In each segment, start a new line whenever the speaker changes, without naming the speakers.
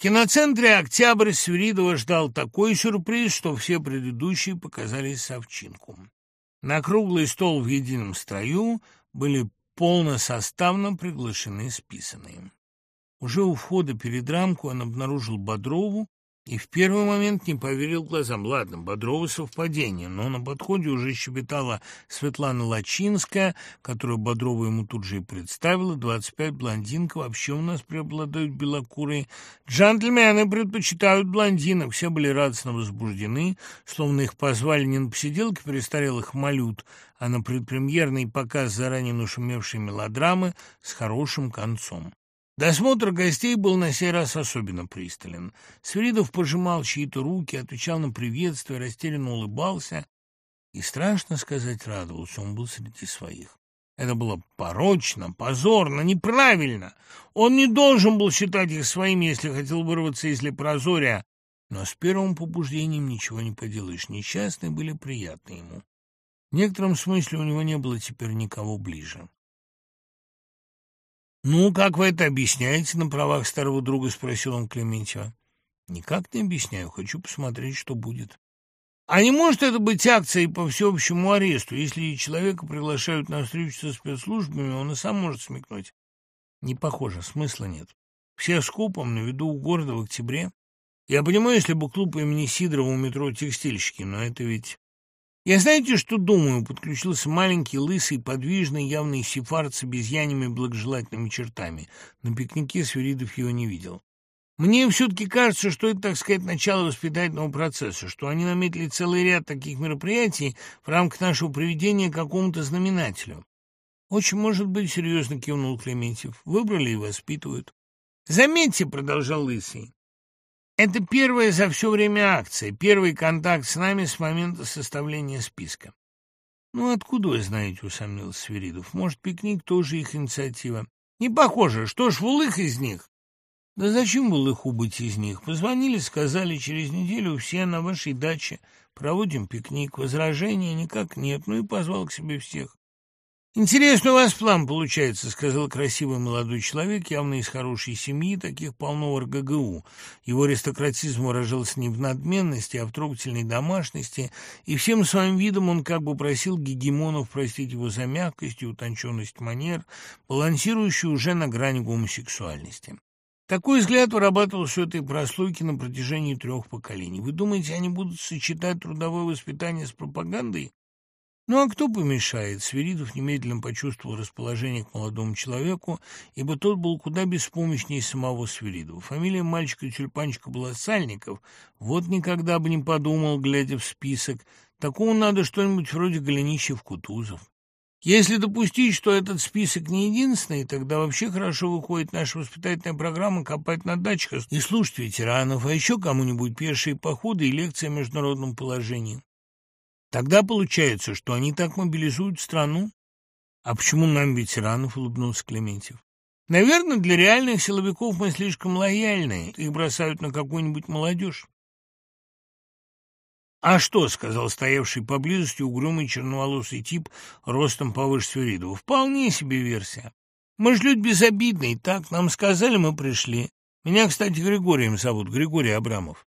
киноцентре «Октябрь» Свиридова ждал такой сюрприз, что все предыдущие показались совчинку. На круглый стол в едином строю были полносоставно приглашены списанные. Уже у входа перед рамку он обнаружил Бодрову и в первый момент не поверил глазам. Ладно, Бодрова совпадение, но на подходе уже щебетала Светлана Лачинская, которую Бодрова ему тут же и представила. Двадцать пять блондинка, вообще у нас преобладают белокурые. Джентльмены предпочитают блондинок. Все были радостно возбуждены, словно их позвали не на посиделки престарелых малют, а на предпремьерный показ заранее нашумевшей мелодрамы с хорошим концом. Досмотр гостей был на сей раз особенно пристален. Свиридов пожимал чьи-то руки, отвечал на приветствие, растерянно улыбался и, страшно сказать, радовался. Он был среди своих. Это было порочно, позорно, неправильно. Он не должен был считать их своими, если хотел вырваться из лепрозория. Но с первым побуждением ничего не поделаешь. Несчастные были приятны ему. В некотором смысле у него не было теперь никого ближе. «Ну, как вы это объясняете на правах старого друга?» — спросил он Клементьева. «Никак не объясняю. Хочу посмотреть, что будет». «А не может это быть акцией по всеобщему аресту? Если человека приглашают на встречу со спецслужбами, он и сам может смекнуть». «Не похоже. Смысла нет. Все с купом на виду у города в октябре. Я понимаю, если бы клуб имени Сидорова у метро «Текстильщики», но это ведь я знаете, что думаю? Подключился маленький, лысый, подвижный, явный сефард с обезьянами благожелательными чертами. На пикнике Свиридов его не видел. Мне все-таки кажется, что это, так сказать, начало воспитательного процесса, что они наметили целый ряд таких мероприятий в рамках нашего приведения к какому-то знаменателю. Очень может быть, серьезно кивнул Клементьев. Выбрали и воспитывают. Заметьте, продолжал Лысый, это первая за все время акция, первый контакт с нами с момента составления списка. «Ну, откуда вы знаете?» — усомнился Свиридов. «Может, пикник тоже их инициатива?» «Не похоже. Что ж, Вулых из них?» «Да зачем Вулыху быть из них? Позвонили, сказали, через неделю все на вашей даче. Проводим пикник. Возражения никак нет. Ну и позвал к себе всех. «Интересный у вас план получается», — сказал красивый молодой человек, явно из хорошей семьи, таких полно в РГГУ. Его аристократизм выражался не в надменности, а в трогательной домашности, и всем своим видом он как бы просил гегемонов простить его за мягкость и утонченность манер, балансирующую уже на грани гомосексуальности. Такой взгляд вырабатывался у этой прослойки на протяжении трех поколений. Вы думаете, они будут сочетать трудовое воспитание с пропагандой? Ну а кто помешает? Свиридов немедленно почувствовал расположение к молодому человеку, ибо тот был куда беспомощнее самого Свиридова. Фамилия мальчика-тюльпанчика была Сальников. Вот никогда бы не подумал, глядя в список. Такому надо что-нибудь вроде Голенищев-Кутузов. Если допустить, что этот список не единственный, тогда вообще хорошо выходит наша воспитательная программа копать на дачках и слушать ветеранов, а еще кому-нибудь пешие походы и лекции о международном положении. Тогда получается, что они так мобилизуют страну. А почему нам, ветеранов, улыбнулся Клементьев? Наверное, для реальных силовиков мы слишком лояльны. Их бросают на какую-нибудь молодежь. «А что?» — сказал стоявший поблизости угрюмый черноволосый тип ростом повыше Свиридова. «Вполне себе версия. Мы ж люди безобидные, так нам сказали, мы пришли. Меня, кстати, Григорием зовут, Григорий Абрамов.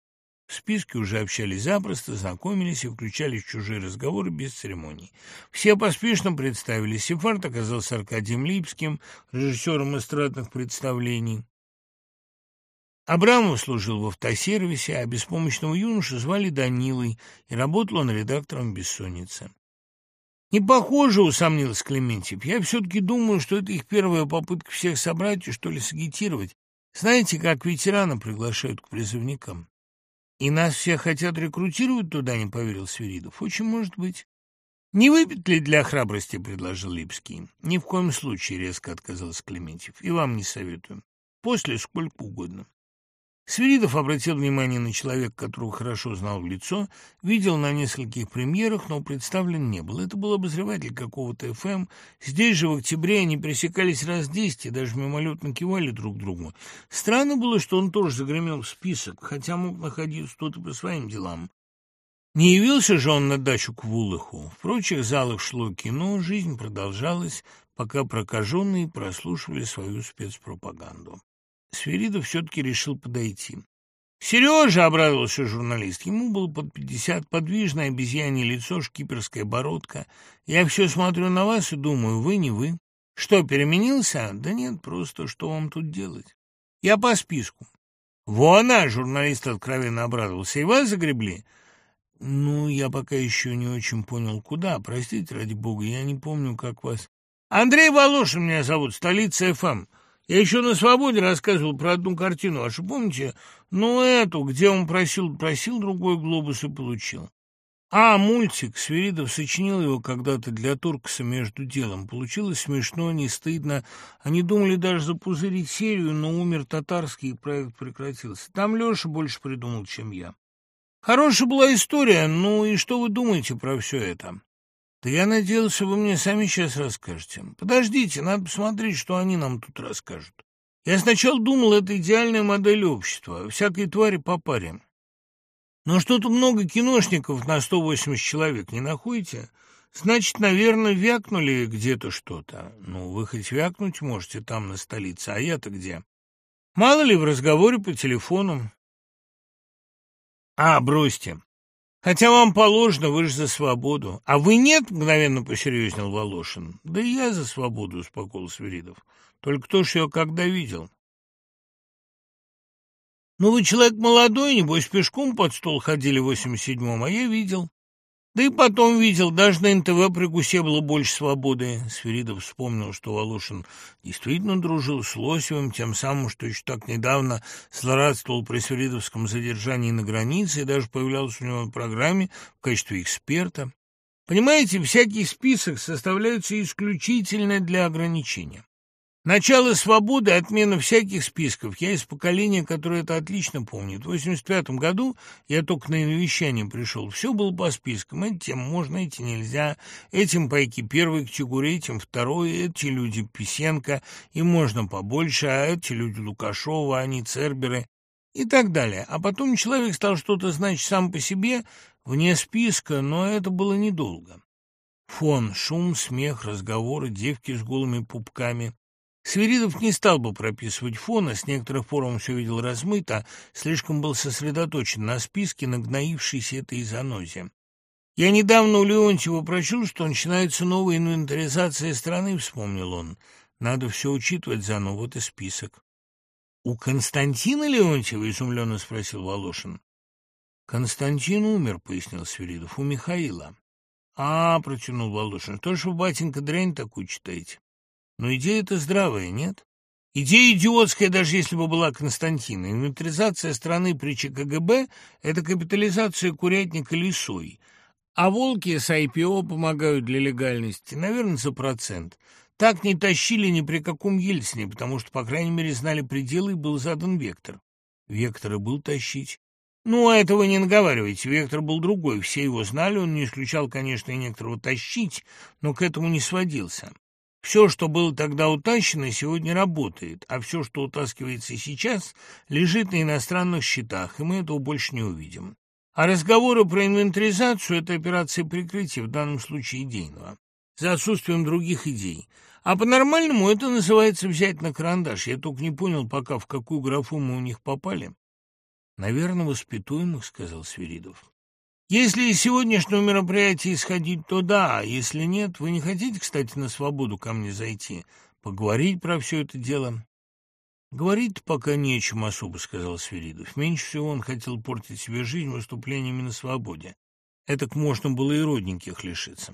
В списке уже общались запросто, знакомились и включались в чужие разговоры без церемоний. Все поспешно представились. Сефард оказался Аркадием Липским, режиссером эстрадных представлений. Абрамов служил в автосервисе, а беспомощного юношу звали Данилой, и работал он редактором «Бессонницы». «Не похоже», — усомнился Клементьев. «Я все-таки думаю, что это их первая попытка всех собрать и, что ли, сагитировать. Знаете, как ветерана приглашают к призывникам?» «И нас все хотят рекрутировать туда?» — не поверил Свиридов. «Очень может быть». «Не выпить ли для храбрости?» — предложил Липский. «Ни в коем случае», — резко отказался Клементьев. «И вам не советую. После сколько угодно». Свиридов обратил внимание на человека, которого хорошо знал в лицо, видел на нескольких премьерах, но представлен не был. Это был обозреватель какого-то ФМ. Здесь же в октябре они пересекались раз десять и даже мимолетно кивали друг другу. Странно было, что он тоже загремел в список, хотя мог находиться тут и по своим делам. Не явился же он на дачу к Вулыху. В прочих залах шло кино, жизнь продолжалась, пока прокаженные прослушивали свою спецпропаганду. Сверидов все-таки решил подойти. «Сережа!» — обрадовался журналист. Ему было под пятьдесят, подвижное обезьянье лицо, шкиперская бородка. «Я все смотрю на вас и думаю, вы не вы. Что, переменился? Да нет, просто что вам тут делать? Я по списку». «Вон она!» — журналист откровенно обрадовался. «И вас загребли?» «Ну, я пока еще не очень понял, куда. Простите, ради бога, я не помню, как вас...» «Андрей Волошин меня зовут, столица ФМ. Я еще на «Свободе» рассказывал про одну картину вашу, помните? Ну, эту, где он просил, просил другой глобус и получил. А, мультик. Свиридов сочинил его когда-то для Туркса между делом. Получилось смешно, не стыдно. Они думали даже запузырить серию, но умер татарский, и проект прекратился. Там Леша больше придумал, чем я. Хорошая была история. Ну и что вы думаете про все это? Да я надеялся, вы мне сами сейчас расскажете. Подождите, надо посмотреть, что они нам тут расскажут. Я сначала думал, это идеальная модель общества, всякой твари по паре. Но что-то много киношников на 180 человек, не находите? Значит, наверное, вякнули где-то что-то. Ну, вы хоть вякнуть можете там, на столице, а я-то где? Мало ли в разговоре по телефону. А, бросьте. Хотя вам положено, вы же за свободу. А вы нет, мгновенно посерьезнел Волошин. Да и я за свободу, успокоил Свиридов. Только кто ж ее когда видел? Ну, вы человек молодой, небось, пешком под стол ходили в 87-м, а я видел. Да и потом видел, даже на НТВ при Гусе было больше свободы. Сверидов вспомнил, что Волошин действительно дружил с Лосевым, тем самым, что еще так недавно злорадствовал при Сверидовском задержании на границе и даже появлялся у него в программе в качестве эксперта. Понимаете, всякий список составляется исключительно для ограничения. Начало свободы, отмена всяких списков. Я из поколения, которое это отлично помнит. В 85 году я только на навещание пришел. Все было по спискам. Этим можно, эти нельзя. Этим пайки первый к Чигуре, этим второй. Эти люди Писенко, им можно побольше, а эти люди Лукашова, они Церберы и так далее. А потом человек стал что-то значить сам по себе, вне списка, но это было недолго. Фон, шум, смех, разговоры, девки с голыми пупками. Свиридов не стал бы прописывать фона, с некоторых пор он все видел размыто, слишком был сосредоточен на списке, нагноившейся этой занозе. «Я недавно у Леонтьева прочел, что начинается новая инвентаризация страны», — вспомнил он. «Надо все учитывать заново, вот и список». «У Константина Леонтьева?» — изумленно спросил Волошин. «Константин умер», — пояснил Свиридов, — «у Михаила». «А, — протянул Волошин, — что ж батенька, дрянь такую читаете?» Но идея-то здравая, нет? Идея идиотская, даже если бы была Константина. Инвентаризация страны при ЧКГБ – это капитализация курятника лесой. А волки с IPO помогают для легальности, наверное, за процент. Так не тащили ни при каком Ельцине, потому что, по крайней мере, знали пределы и был задан вектор. Вектор и был тащить. Ну, а этого не наговаривайте, вектор был другой, все его знали, он не исключал, конечно, и некоторого тащить, но к этому не сводился. Все, что было тогда утащено, сегодня работает, а все, что утаскивается сейчас, лежит на иностранных счетах, и мы этого больше не увидим. А разговоры про инвентаризацию – это операция прикрытия, в данном случае идейного, за отсутствием других идей. А по-нормальному это называется взять на карандаш. Я только не понял пока, в какую графу мы у них попали. «Наверное, воспитуемых», — сказал Свиридов. Если из сегодняшнего мероприятия исходить, то да, если нет, вы не хотите, кстати, на свободу ко мне зайти, поговорить про все это дело? Говорить пока нечем особо, сказал Свиридов. Меньше всего он хотел портить себе жизнь выступлениями на свободе. Этак можно было и родненьких лишиться.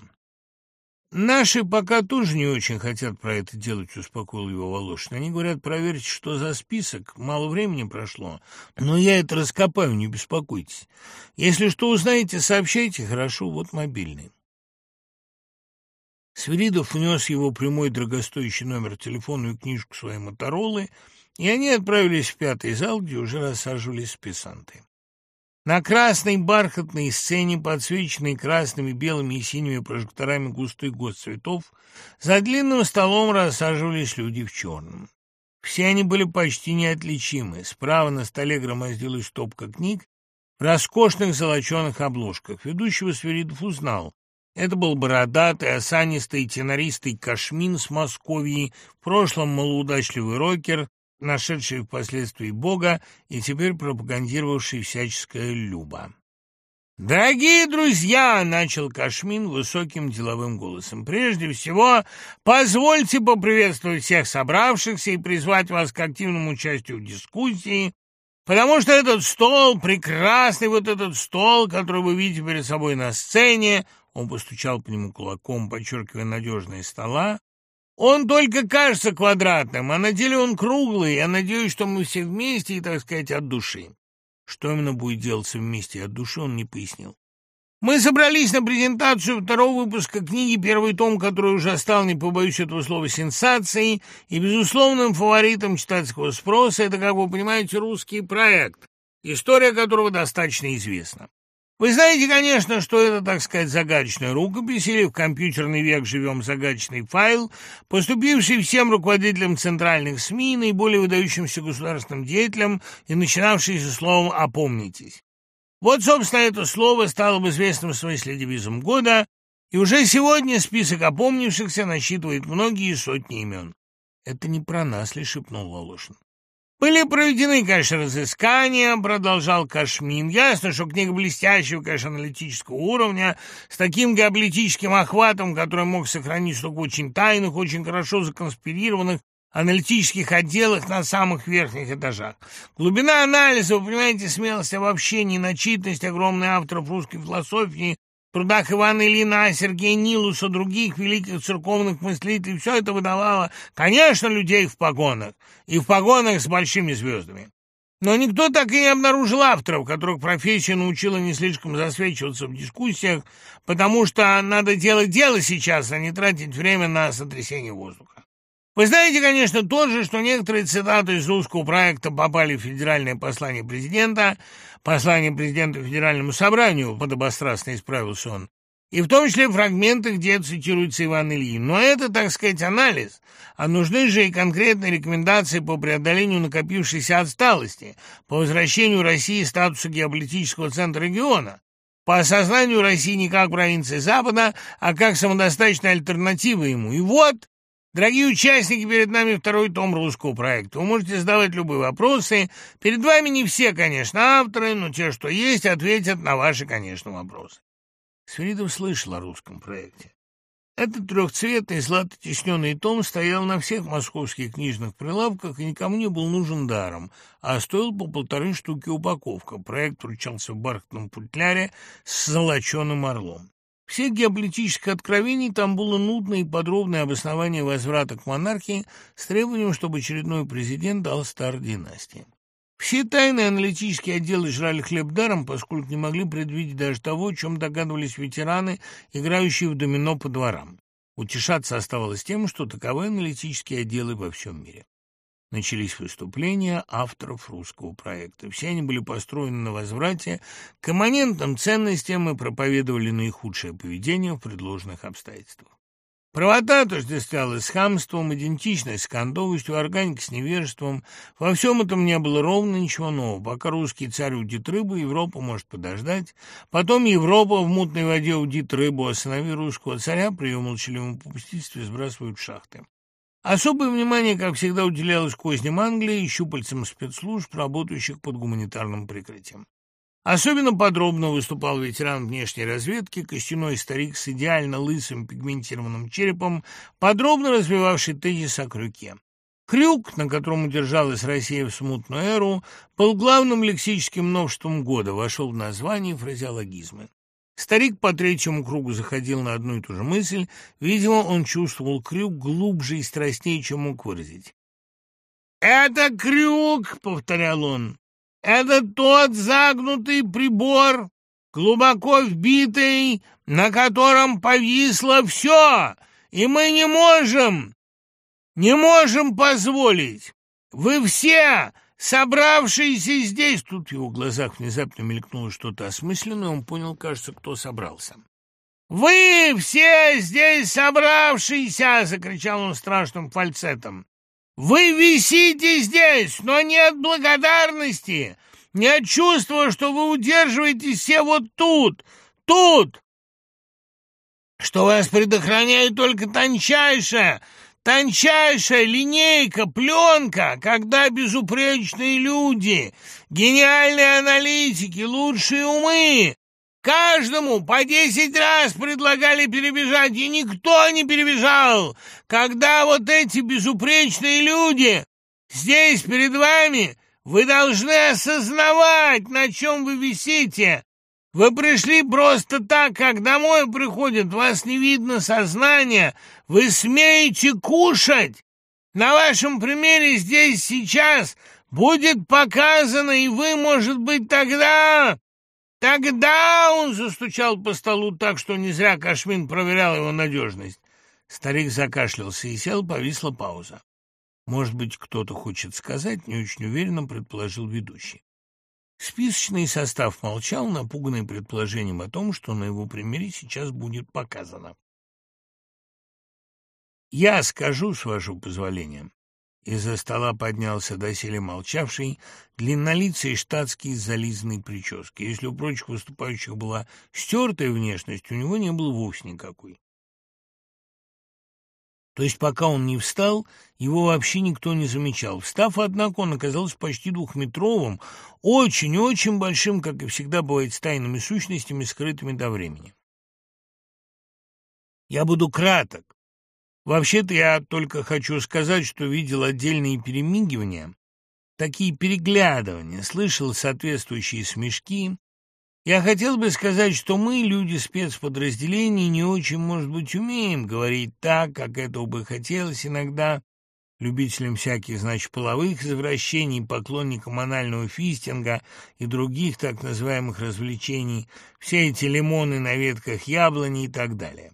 «Наши пока тоже не очень хотят про это делать», — успокоил его Волошин. «Они говорят, проверьте, что за список. Мало времени прошло. Но я это раскопаю, не беспокойтесь. Если что узнаете, сообщайте. Хорошо, вот мобильный». Свиридов внес его прямой дорогостоящий номер телефона и книжку своей Моторолы, и они отправились в пятый зал, где уже рассаживались списанты. На красной бархатной сцене, подсвеченной красными, белыми и синими прожекторами густых госцветов, за длинным столом рассаживались люди в черном. Все они были почти неотличимы. Справа на столе громоздилась стопка книг в роскошных золоченых обложках. Ведущего Сверидов узнал. Это был бородатый, осанистый, тенористый Кашмин с Московии, в прошлом малоудачливый рокер, нашедший впоследствии Бога и теперь пропагандировавший всяческое любо. «Дорогие друзья!» — начал Кашмин высоким деловым голосом. «Прежде всего, позвольте поприветствовать всех собравшихся и призвать вас к активному участию в дискуссии, потому что этот стол, прекрасный вот этот стол, который вы видите перед собой на сцене, он постучал по нему кулаком, подчеркивая надежность стола, он только кажется квадратным, а на деле он круглый. Я надеюсь, что мы все вместе и, так сказать, от души. Что именно будет делаться вместе от души, он не пояснил. Мы собрались на презентацию второго выпуска книги, первый том, который уже стал, не побоюсь этого слова, сенсацией и безусловным фаворитом читательского спроса. Это, как вы понимаете, русский проект, история которого достаточно известна. Вы знаете, конечно, что это, так сказать, загадочная рукопись, или в компьютерный век живем загадочный файл, поступивший всем руководителям центральных СМИ, наиболее выдающимся государственным деятелям и начинавшийся словом «опомнитесь». Вот, собственно, это слово стало в известном смысле девизом года, и уже сегодня список опомнившихся насчитывает многие сотни имен. «Это не про нас ли?» — шепнул Волошин. Были проведены, конечно, разыскания, продолжал Кашмин. Ясно, что книга блестящего, конечно, аналитического уровня, с таким геополитическим охватом, который мог сохранить только очень тайных, очень хорошо законспирированных аналитических отделах на самых верхних этажах. Глубина анализа, вы понимаете, смелость обобщений, начитанность огромных авторов русской философии, трудах Ивана Ильина, Сергея Нилуса, других великих церковных мыслителей, все это выдавало, конечно, людей в погонах, и в погонах с большими звездами. Но никто так и не обнаружил авторов, которых профессия научила не слишком засвечиваться в дискуссиях, потому что надо делать дело сейчас, а не тратить время на сотрясение воздуха. Вы знаете, конечно, тоже, что некоторые цитаты из русского проекта попали в федеральное послание президента, послание президента Федеральному собранию, подобострастно исправился он, и в том числе фрагменты, где цитируется Иван Ильин. Но это, так сказать, анализ, а нужны же и конкретные рекомендации по преодолению накопившейся отсталости, по возвращению России статуса геополитического центра региона, по осознанию России не как провинции Запада, а как самодостаточной альтернативы ему. И вот Дорогие участники, перед нами второй том русского проекта. Вы можете задавать любые вопросы. Перед вами не все, конечно, авторы, но те, что есть, ответят на ваши, конечно, вопросы. Сверидов слышал о русском проекте. Этот трехцветный злато-тисненный том стоял на всех московских книжных прилавках и никому не был нужен даром, а стоил по полторы штуки упаковка. Проект вручался в бархатном футляре с золоченым орлом. Всех геополитических откровений там было нудное и подробное обоснование возврата к монархии с требованием, чтобы очередной президент дал стар династии. Все тайные аналитические отделы жрали хлеб даром, поскольку не могли предвидеть даже того, о чем догадывались ветераны, играющие в домино по дворам. Утешаться оставалось тем, что таковы аналитические отделы во всем мире. Начались выступления авторов русского проекта. Все они были построены на возврате к имманентным ценностям и проповедовали наихудшее поведение в предложенных обстоятельствах. Правота отождествлялась с хамством, идентичность с кондовостью, органика с невежеством. Во всем этом не было ровно ничего нового. Пока русский царь удит рыбу, Европа может подождать. Потом Европа в мутной воде удит рыбу, а сыновья русского царя при ее молчаливом попустительстве сбрасывают шахты. Особое внимание, как всегда, уделялось козням Англии и щупальцам спецслужб, работающих под гуманитарным прикрытием. Особенно подробно выступал ветеран внешней разведки, костяной старик с идеально лысым пигментированным черепом, подробно развивавший тезис о крюке. Крюк, на котором удержалась Россия в смутную эру, был главным лексическим новшеством года, вошел в название фразеологизмы. Старик по третьему кругу заходил на одну и ту же мысль. Видимо, он чувствовал крюк глубже и страстнее, чем мог выразить. «Это крюк!» — повторял он. «Это тот загнутый прибор, глубоко вбитый, на котором повисло все, и мы не можем, не можем позволить. Вы все собравшиеся здесь!» Тут в его глазах внезапно мелькнуло что-то осмысленное, он понял, кажется, кто собрался. «Вы все здесь собравшиеся!» — закричал он страшным фальцетом. «Вы висите здесь, но нет благодарности, нет чувства, что вы удерживаете все вот тут, тут, что вас предохраняет только тончайшая, Тончайшая линейка, пленка, когда безупречные люди, гениальные аналитики, лучшие умы Каждому по десять раз предлагали перебежать, и никто не перебежал. Когда вот эти безупречные люди здесь перед вами, вы должны осознавать, на чем вы висите. Вы пришли просто так, как домой приходят, вас не видно сознания, вы смеете кушать. На вашем примере здесь сейчас будет показано, и вы, может быть, тогда... Тогда он застучал по столу так, что не зря Кашмин проверял его надежность. Старик закашлялся и сел, повисла пауза. Может быть, кто-то хочет сказать, не очень уверенно предположил ведущий. Списочный состав молчал, напуганный предположением о том, что на его примере сейчас будет показано. «Я скажу, с вашего позволения». Из-за стола поднялся доселе молчавший, длиннолицый штатский с зализанной прической. Если у прочих выступающих была стертая внешность, у него не было вовсе никакой. То есть пока он не встал, его вообще никто не замечал. Встав, однако, он оказался почти двухметровым, очень-очень большим, как и всегда бывает с тайными сущностями, скрытыми до времени. Я буду краток. Вообще-то я только хочу сказать, что видел отдельные перемигивания, такие переглядывания, слышал соответствующие смешки, я хотел бы сказать, что мы, люди спецподразделений, не очень, может быть, умеем говорить так, как этого бы хотелось иногда любителям всяких, значит, половых извращений, поклонникам анального фистинга и других так называемых развлечений, все эти лимоны на ветках яблони и так далее.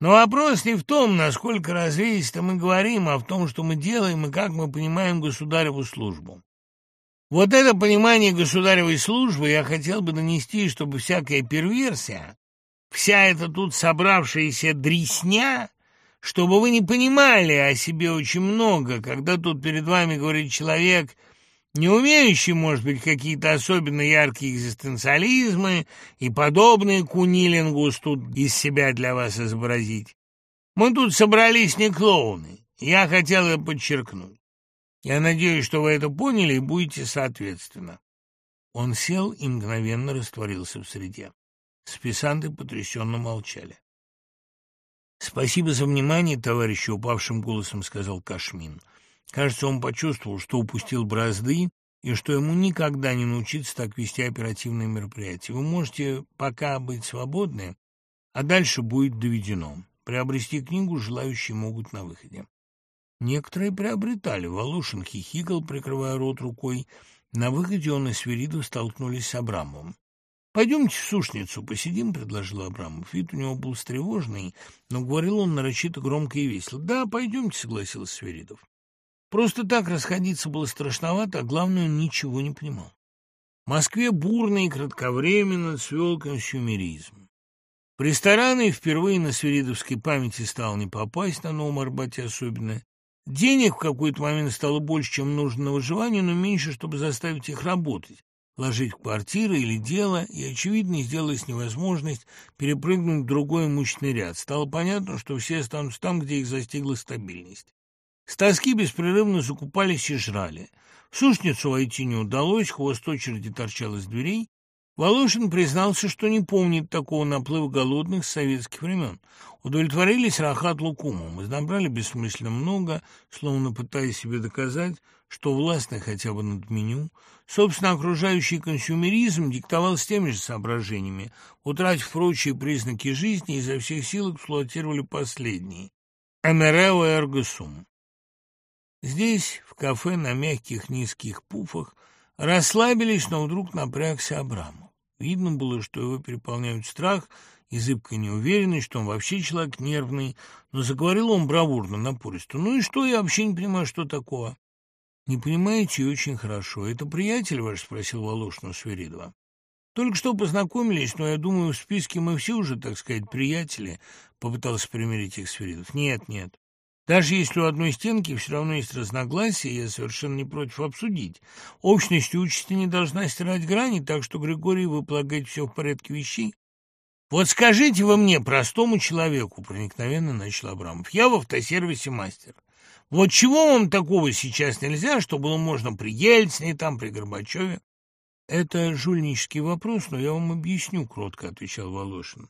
Но вопрос не в том, насколько развесисто мы говорим, а в том, что мы делаем и как мы понимаем государеву службу. Вот это понимание государевой службы я хотел бы донести, чтобы всякая перверсия, вся эта тут собравшаяся дресня, чтобы вы не понимали о себе очень много, когда тут перед вами говорит человек, не умеющий, может быть, какие-то особенно яркие экзистенциализмы и подобные кунилингус тут из себя для вас изобразить. Мы тут собрались не клоуны, я хотел это подчеркнуть. Я надеюсь, что вы это поняли и будете соответственно. Он сел и мгновенно растворился в среде. Списанты потрясенно молчали. «Спасибо за внимание, товарищи», — упавшим голосом сказал Кашмин. Кажется, он почувствовал, что упустил бразды и что ему никогда не научиться так вести оперативные мероприятия. Вы можете пока быть свободны, а дальше будет доведено. Приобрести книгу желающие могут на выходе. Некоторые приобретали. Волошин хихикал, прикрывая рот рукой. На выходе он и Свиридов столкнулись с Абрамовым. «Пойдемте в сушницу посидим», — предложил Абрамов. Вид у него был встревоженный, но говорил он нарочито громко и весело. «Да, пойдемте», — согласился Свиридов. Просто так расходиться было страшновато, а главное, он ничего не понимал. В Москве бурно и кратковременно цвел консюмеризм. В рестораны впервые на свиридовской памяти стало не попасть, на Новом Арбате особенно. Денег в какой-то момент стало больше, чем нужно на выживание, но меньше, чтобы заставить их работать, ложить в квартиры или дело, и, очевидно, сделалась невозможность перепрыгнуть в другой имущественный ряд. Стало понятно, что все останутся там, где их застигла стабильность. С тоски беспрерывно закупались и жрали. В сушницу войти не удалось, хвост очереди торчал из дверей, Волошин признался, что не помнит такого наплыва голодных с советских времен. Удовлетворились рахат лукумом, изнабрали бессмысленно много, словно пытаясь себе доказать, что властны хотя бы над меню. Собственно, окружающий консюмеризм диктовал с теми же соображениями. Утратив прочие признаки жизни, изо всех сил эксплуатировали последние. Эмерео эрго сум. Здесь, в кафе на мягких низких пуфах, расслабились, но вдруг напрягся Абрамов. Видно было, что его переполняют страх и зыбкая неуверенность, что он вообще человек нервный, но заговорил он бравурно, напористо. «Ну и что? Я вообще не понимаю, что такого». «Не понимаете, и очень хорошо. Это приятель ваш?» — спросил Волошин у Свиридова. «Только что познакомились, но я думаю, в списке мы все уже, так сказать, приятели», — попытался примирить их Свиридов. «Нет, нет. Даже если у одной стенки все равно есть разногласия, я совершенно не против обсудить. Общность участи не должна стирать грани, так что, Григорий, вы полагаете все в порядке вещей? Вот скажите вы мне, простому человеку, проникновенно начал Абрамов, я в автосервисе мастер. Вот чего вам такого сейчас нельзя, что было можно при Ельцине, там, при Горбачеве? Это жульнический вопрос, но я вам объясню, кротко отвечал Волошин.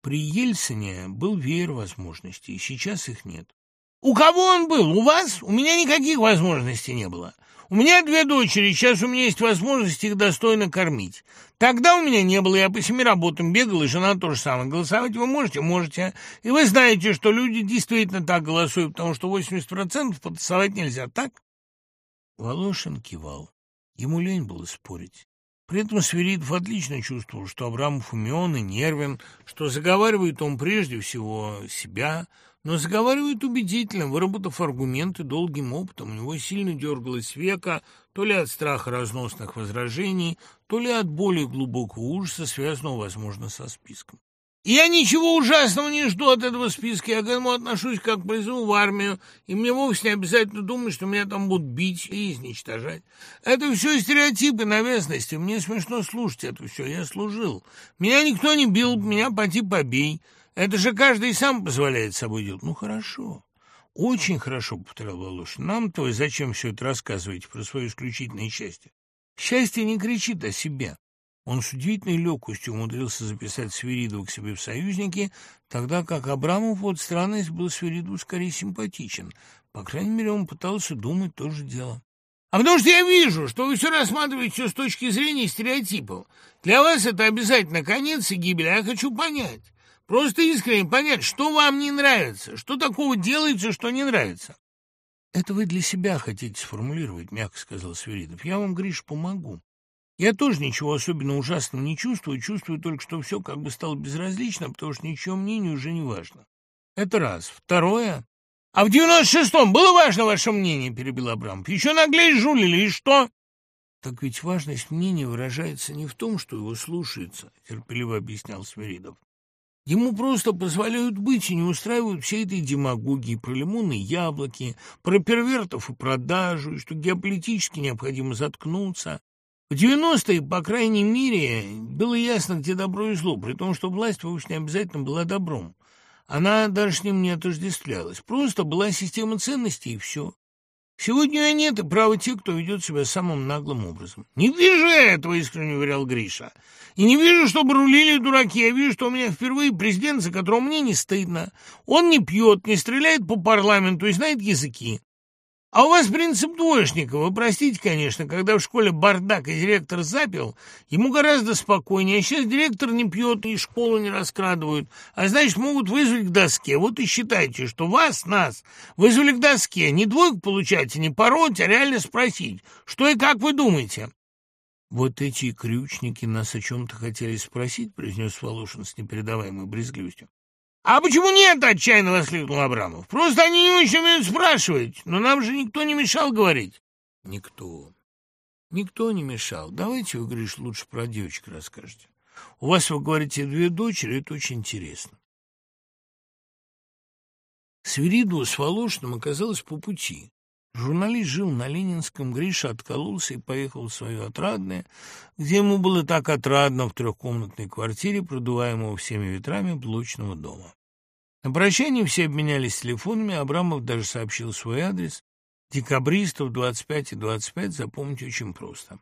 При Ельцине был веер возможностей, сейчас их нет. У кого он был? У вас? У меня никаких возможностей не было. У меня две дочери, сейчас у меня есть возможность их достойно кормить. Тогда у меня не было, я по семи работам бегал, и жена то же самое. Голосовать вы можете? Можете. И вы знаете, что люди действительно так голосуют, потому что 80% потасовать нельзя, так? Волошин кивал. Ему лень было спорить. При этом Сверидов отлично чувствовал, что Абрамов умен и нервен, что заговаривает он прежде всего себя, но заговаривает убедительно, выработав аргументы долгим опытом. У него сильно дергалось века, то ли от страха разносных возражений, то ли от более глубокого ужаса, связанного, возможно, со списком. Я ничего ужасного не жду от этого списка. Я к этому отношусь как к призыву в армию, и мне вовсе не обязательно думать, что меня там будут бить и изничтожать. Это все стереотипы, навязанности. Мне смешно слушать это все. Я служил. Меня никто не бил, меня поти побей. Это же каждый сам позволяет собой делать. Ну, хорошо. Очень хорошо, повторял Волошин. Нам-то вы зачем все это рассказываете про свое исключительное счастье? Счастье не кричит о себе. Он с удивительной легкостью умудрился записать Свиридова к себе в союзники, тогда как Абрамов, вот странность, был Свиридову скорее симпатичен. По крайней мере, он пытался думать то же дело. А потому что я вижу, что вы все рассматриваете все с точки зрения стереотипов. Для вас это обязательно конец и гибель, а я хочу понять. Просто искренне понять, что вам не нравится, что такого делается, что не нравится. «Это вы для себя хотите сформулировать», — мягко сказал Свиридов. «Я вам, Гриш, помогу. Я тоже ничего особенно ужасного не чувствую, чувствую только, что все как бы стало безразлично, потому что ничего мнение уже не важно. Это раз. Второе. А в девяносто шестом было важно ваше мнение, перебил Абрамов. Еще наглей жулили, и что? Так ведь важность мнения выражается не в том, что его слушается, терпеливо объяснял Свиридов. Ему просто позволяют быть и не устраивают всей этой демагогии про лимоны и яблоки, про первертов и продажу, и что геополитически необходимо заткнуться. В 90-е, по крайней мере, было ясно, где добро и зло, при том, что власть вовсе не обязательно была добром. Она даже с ним не отождествлялась. Просто была система ценностей, и все. Сегодня ее нет, и право те, кто ведет себя самым наглым образом. «Не вижу я этого», — искренне уверял Гриша. «И не вижу, чтобы рулили дураки. Я вижу, что у меня впервые президент, за которого мне не стыдно. Он не пьет, не стреляет по парламенту и знает языки. А у вас принцип двоечника. Вы простите, конечно, когда в школе бардак и директор запил, ему гораздо спокойнее. А сейчас директор не пьет и школу не раскрадывают. А значит, могут вызвать к доске. Вот и считайте, что вас, нас, вызвали к доске. Не двойку получаете, не пороть, а реально спросить, что и как вы думаете. «Вот эти крючники нас о чем-то хотели спросить», — произнес Волошин с непередаваемой брезгливостью. «А почему нет?» — отчаянно воскликнул Абрамов. «Просто они не очень умеют спрашивать, но нам же никто не мешал говорить». «Никто. Никто не мешал. Давайте вы, Гриш, лучше про девочек расскажете. У вас, вы говорите, две дочери, это очень интересно». Свириду с Волошиным оказалось по пути. Журналист жил на Ленинском, Гриша откололся и поехал в свое отрадное, где ему было так отрадно в трехкомнатной квартире, продуваемого всеми ветрами блочного дома. На прощание все обменялись телефонами, Абрамов даже сообщил свой адрес. Декабристов 25 и 25 запомнить очень просто.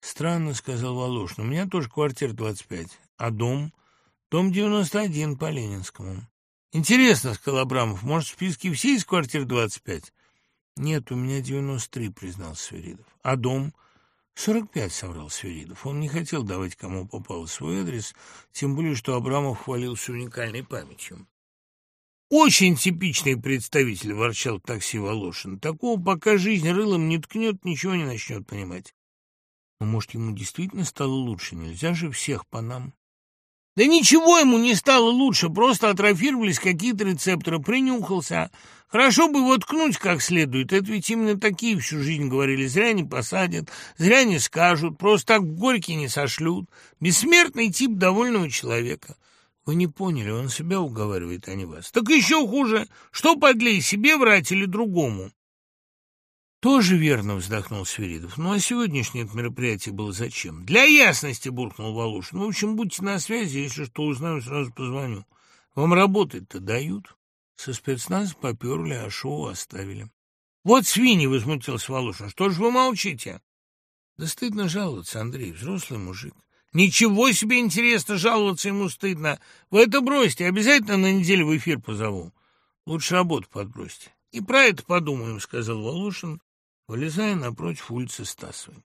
«Странно», — сказал Волошин, — «у меня тоже квартира 25, а дом?» «Дом 91 по Ленинскому». «Интересно», — сказал Абрамов, — «может, в списке все из квартир 25?» «Нет, у меня девяносто три», — признал Сверидов. «А дом?» «Сорок пять», — соврал Сверидов. Он не хотел давать кому попал свой адрес, тем более, что Абрамов хвалился уникальной памятью. «Очень типичный представитель», — ворчал такси Волошин. «Такого, пока жизнь рылом не ткнет, ничего не начнет понимать». «Но, может, ему действительно стало лучше? Нельзя же всех по нам». Да ничего ему не стало лучше, просто атрофировались какие-то рецепторы, принюхался. Хорошо бы его ткнуть как следует, это ведь именно такие всю жизнь говорили. Зря не посадят, зря не скажут, просто так в горький не сошлют. Бессмертный тип довольного человека. Вы не поняли, он себя уговаривает, а не вас. Так еще хуже, что подлей, себе врать или другому? Тоже верно, вздохнул Свиридов. Ну, а сегодняшнее это мероприятие было зачем? Для ясности, буркнул Волошин. Ну, в общем, будьте на связи, если что узнаю, сразу позвоню. Вам работать-то дают? Со спецназа поперли, а шоу оставили. Вот свиньи, возмутился Волошин. Что ж вы молчите? Да стыдно жаловаться, Андрей, взрослый мужик. Ничего себе интересно, жаловаться ему стыдно. Вы это бросьте, обязательно на неделю в эфир позову. Лучше работу подбросьте. И про это подумаем, сказал Волошин, вылезая напротив улицы Стасовой.